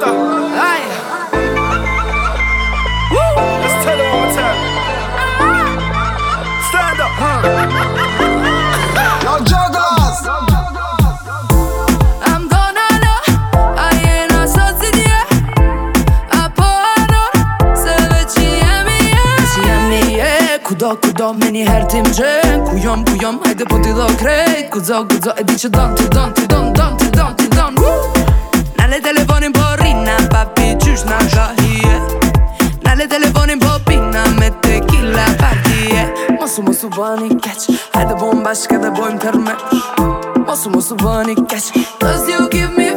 Ata Ai Woo Let's tell them one time Stand up huh. Kudo, kudo, me një herë ti më gjenë Ku jom, ku jom, hajde po ti do krejt Kudo, kudo, e di që don, ti don, ti don mosu mosu bani keq Hajde bom bashkë dhe bojmë tërmesh Mosu mosu bani keq Cause you give me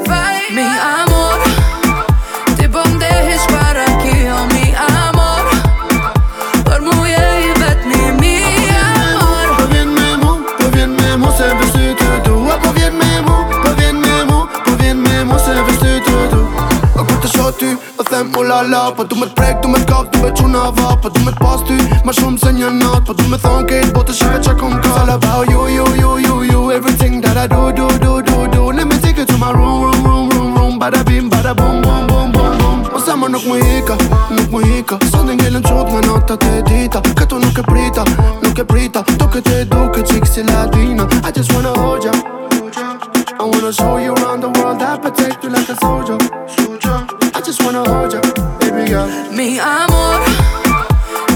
them oh la la Po du me t'prek, du me t'kak, du me t'una va Po du me t'pas ty, ma shumë se një nat Po du me thon kejt, bo të shive qa kom ka It's all about you, you, you, you, you Everything that I do, do, do, do, do Let me take you to my room, room, room, room, room Bada bim, bada boom, boom, boom, boom, boom Ma sama nuk mu hika, nuk mu hika Sot në ngellën qot nga nata të dita Këtu nuk e prita, nuk e prita Tuk e te duke qik si latina I just wanna hold ya I wanna show you around the world, I protect you like a soldier. Soldier, I just wanna hold you, baby girl. Mi amor,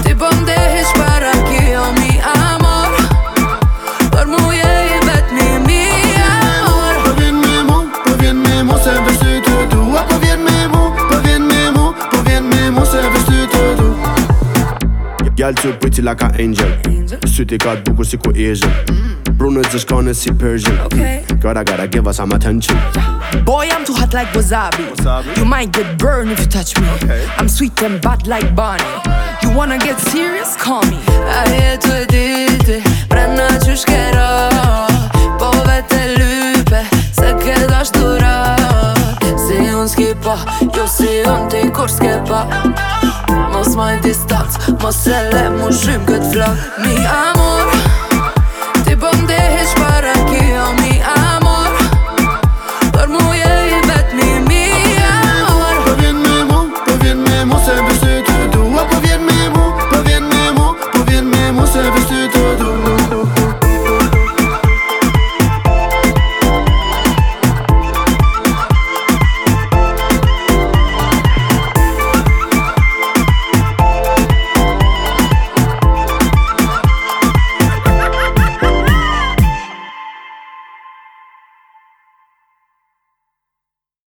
te bandejes para que yo, oh, mi amor. Dormuye y vetni, mi amor. Powiennemu, powiennemu, se wysytu tu. A ah, powiennemu, powiennemu, powiennemu, se wysytu tu. Girl, so pretty like an angel. angel. Sweet, got beaucoup, c'est Asia. Mm. Bruno's just gonna see Persian. Okay. God, I gotta give her some attention. Boy, I'm too hot like wasabi. wasabi. You might get burned if you touch me. Okay. I'm sweet and bad like Bonnie. You wanna get serious? Call me. I hear to brenda që shkero Po vete lype, se ke dash dura Si unë s'kipa, jo si unë ti kur s'kepa Mos majnë distancë, mos e le mu shym këtë flak am